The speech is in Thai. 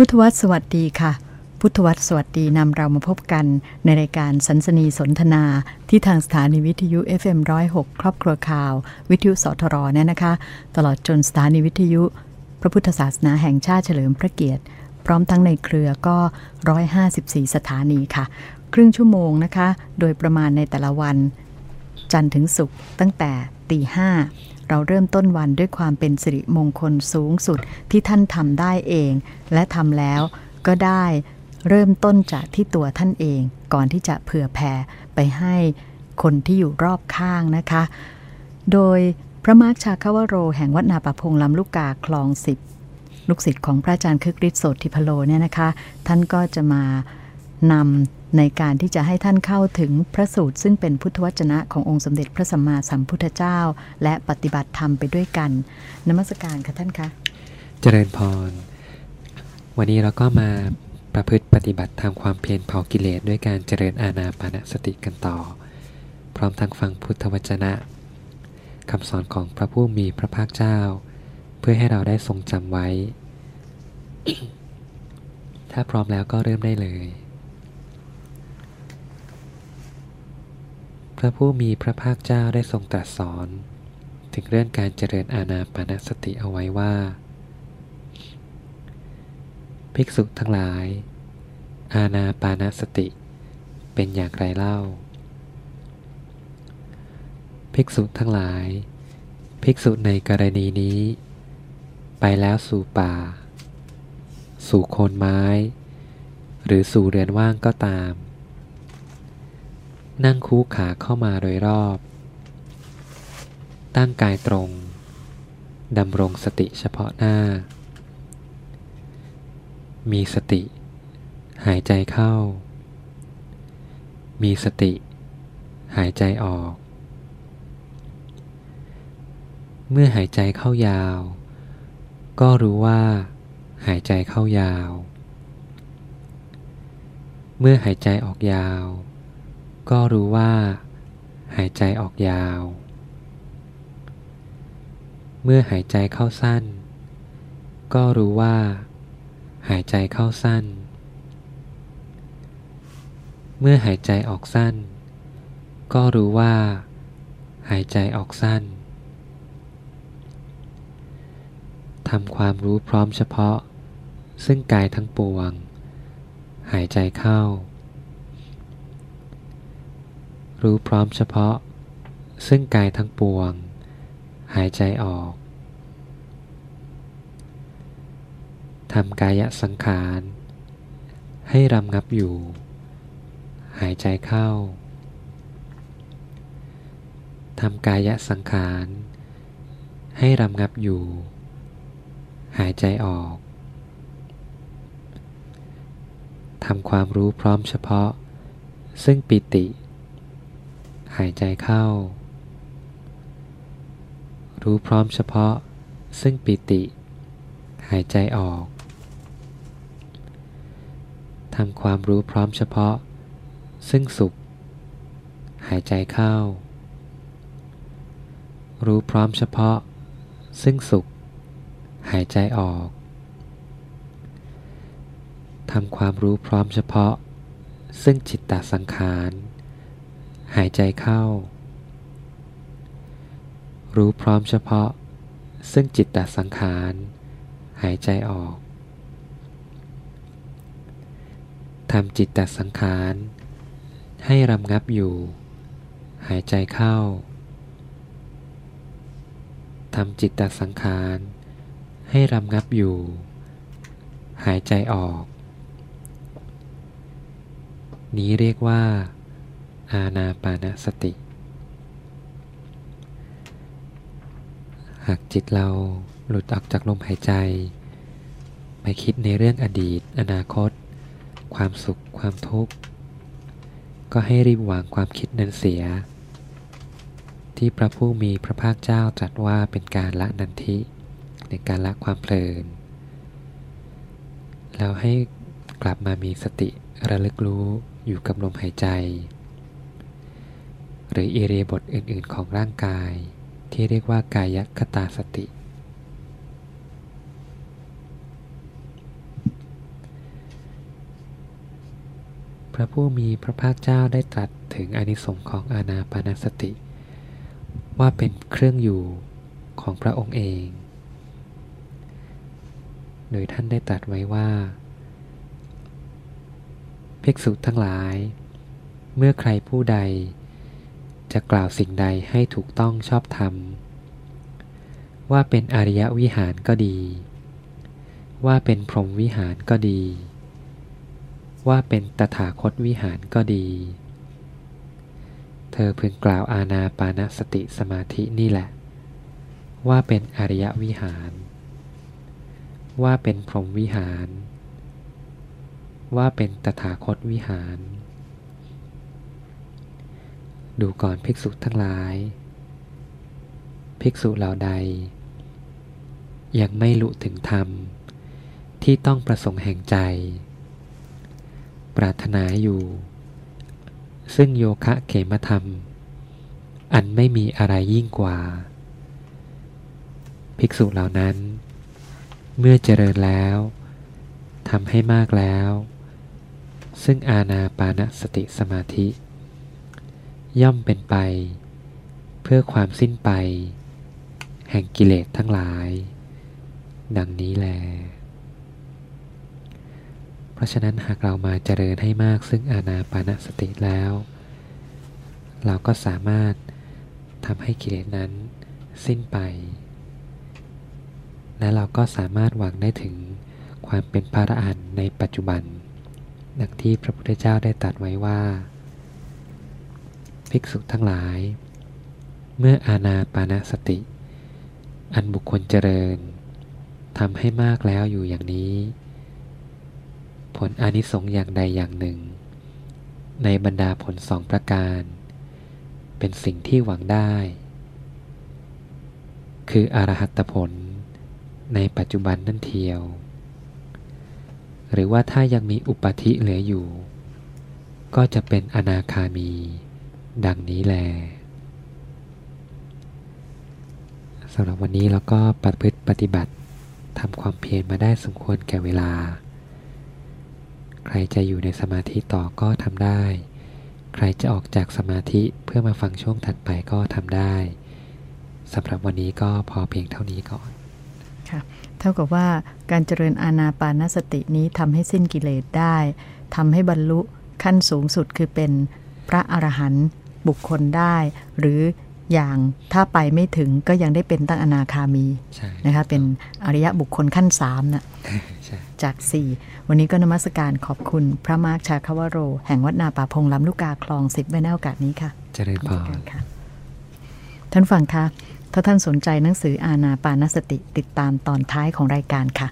พุทธวัตรสวัสดีค่ะ พุทธวัตรสวัสดีนำเรามาพบกันในรายการสันสนีสนทนาที่ทางสถานีวิทยุ FM106 ครอบครัวข่าว วิทยุสทรเนี่ยนะคะ ตลอดจนสถานีวิทยุ พระพุทธศาสนาแห่งชาติเฉลิมพระเกียรติ พร้อมทั้งในเครือก็ 154 สถานีค่ะ ครึ่งชั่วโมงนะคะ โดยประมาณในแต่ละวัน จันทร์ถึงศุกร์ตั้งแต่ตีห้า เราเริ่มต้นวันด้วยความเป็นสิริมงคลสูงสุดที่ท่านทำได้เอง และทำแล้วก็ได้เริ่มต้นจากที่ตัวท่านเอง ก่อนที่จะเผื่อแผ่ไปให้คนที่อยู่รอบข้างนะคะ โดยพระมาร์คชาคาวโร แห่งวัดนาปะพงลำลูกกาคลองสิบลูกศิษย์ของพระอาจารย์คึกฤทธิ์โสติพโลเนี่ยนะคะ ท่านก็จะมา นำในการที่จะให้ท่านเข้าถึงพระสูตร ซึ่งเป็นพุทธวจนะขององค์สมเด็จพระสัมมาสัมพุทธเจ้า และปฏิบัติธรรมไปด้วยกันนมัสการค่ะท่านคะเจริญพร วันนี้เราก็มาประพฤติปฏิบัติทำความเพียรเผากิเลสด้วยการเจริญอาณาปานสติกันต่อ พร้อมทั้งฟังพุทธวจนะคำสอนของพระผู้มีพระภาคเจ้า เพื่อให้เราได้ทรงจำไว้ ถ้าพร้อมแล้วก็เริ่มได้เลย พระผู้มีพระภาคเจ้าได้ทรงตรัสสอน ถึงเรื่องการเจริญอาณาปานสติเอาไว้ว่า ภิกษุทั้งหลาย อาณาปานสติเป็นอย่างไรเล่า ภิกษุทั้งหลาย ภิกษุในกรณีนี้ ไปแล้วสู่ป่า สู่โคนไม้ หรือสู่เรือนว่างก็ตาม นั่งคูขาเข้ามาโดยรอบ ตั้งกายตรง ดำรงสติเฉพาะหน้า มีสติ หายใจเข้า มีสติ หายใจออก เมื่อหายใจเข้ายาว ก็รู้ว่า หายใจเข้ายาว เมื่อหายใจออกยาว ก็รู้ว่า หายใจออกยาว เมื่อหายใจเข้าสั้น ก็รู้ว่า หายใจเข้าสั้น เมื่อหายใจออกสั้น ก็รู้ว่า หายใจออกสั้นทำความรู้พร้อมเฉพาะ ซึ่งกายทั้งปวง หายใจเข้า รู้พร้อมเฉพาะ ซึ่งกายทั้งปวง หายใจออกทำกายสังขาร ให้รำงับอยู่ หายใจเข้าทำกายสังขาร ให้รำงับอยู่ หายใจออกทำความรู้พร้อมเฉพาะ ซึ่งปิติ หายใจเข้า รู้พร้อมเฉพาะ ซึ่งปิติ หายใจออกทำความรู้พร้อมเฉพาะ ซึ่งสุข หายใจเข้า รู้พร้อมเฉพาะ ซึ่งสุข หายใจออกทำความรู้พร้อมเฉพาะ ซึ่งจิตตสังขาร หายใจเข้า รู้พร้อมเฉพาะ ซึ่งจิตตสังขาร หายใจออกทำจิตตสังขาร ให้รำงับอยู่ หายใจเข้าทำจิตตสังขาร ให้รำงับอยู่ หายใจออก นี้เรียกว่า อาณาปานสติ หากจิตเราหลุดออกจากลมหายใจ ไปคิดในเรื่องอดีต อนาคต ความสุข ความทุกข์ ก็ให้รีบวางความคิดนั้นเสีย ที่พระผู้มีพระภาคเจ้าตรัสว่าเป็นการละนันทิในการละความเพลิน แล้วให้กลับมามีสติระลึกรู้อยู่กับลมหายใจ หรืออิเรบทอื่นๆของร่างกาย ที่เรียกว่ากายคตาสติ พระผู้มีพระภาคเจ้าได้ตรัสถึงอนิสงค์ของอานาปานสติ ว่าเป็นเครื่องอยู่ของพระองค์เอง โดยท่านได้ตรัสไว้ว่า ภิกษุทั้งหลาย เมื่อใครผู้ใด จะกล่าวสิ่งใดให้ถูกต้องชอบธรรม ว่าเป็นอริยวิหารก็ดี ว่าเป็นพรหมวิหารก็ดี ว่าเป็นตถาคตวิหารก็ดี เธอพึงกล่าวอาณาปานสติสมาธินี่แหละ ว่าเป็นอริยวิหาร ว่าเป็นพรหมวิหาร ว่าเป็นตถาคตวิหาร ดูก่อนภิกษุทั้งหลาย ภิกษุเหล่าใด ยังไม่ลุถึงธรรม ที่ต้องประสงค์แห่งใจ ปรารถนาอยู่ ซึ่งโยคะเขมธรรม อันไม่มีอะไรยิ่งกว่า ภิกษุเหล่านั้น เมื่อเจริญแล้วทำให้มากแล้ว ซึ่งอาณาปานสติสมาธิ ย่อมเป็นไป เพื่อความสิ้นไป แห่งกิเลสทั้งหลาย ดังนี้แล เพราะฉะนั้นหากเรามาเจริญให้มากซึ่งอาณาปานสติแล้ว เราก็สามารถทำให้กิเลสนั้นสิ้นไป และเราก็สามารถหวังได้ถึงความเป็นพระอรหันต์ในปัจจุบัน ดังที่พระพุทธเจ้าได้ตรัสไว้ว่า ภิกษุทั้งหลาย เมื่ออาณาปานสติ อันบุคคลเจริญทำให้มากแล้วอยู่อย่างนี้ ผลอนิสงส์อย่างใดอย่างหนึ่ง ในบรรดาผลสองประการ เป็นสิ่งที่หวังได้ คืออรหัตผลในปัจจุบันนั่นเทียว หรือว่าถ้ายังมีอุปธิเหลืออยู่ ก็จะเป็นอนาคามี ดังนี้แลสำหรับวันนี้เราก็ปฏิพฤติปฏิบัติทำความเพียรมาได้สมควรแก่เวลา ใครจะอยู่ในสมาธิต่อก็ทำได้ ใครจะออกจากสมาธิเพื่อมาฟังช่วงถัดไปก็ทำได้สำหรับวันนี้ก็พอเพียงเท่านี้ก่อนค่ะเท่ากับว่าการเจริญอาณาปานสตินี้ทำให้สิ้นกิเลสได้ทำให้บรรลุขั้นสูงสุดคือเป็นพระอรหันต์ บุคคลได้ หรืออย่างถ้าไปไม่ถึงก็ยังได้เป็นตั้งอนาคามีใช่นะคะเป็นอริยบุคคลขั้นสามนะใช่จาก 4 วันนี้ก็นมัสการขอบคุณพระมาร์คชาคาวโร แห่งวัดนาป่าพงลำลูกกาคลองสิบไว้ในโอกาสนี้ค่ะเจริญพนมัสรการค่ะ ท่านฟังคะถ้าท่านสนใจหนังสืออาณาปานสติติดตามตอนท้ายของรายการค่ะ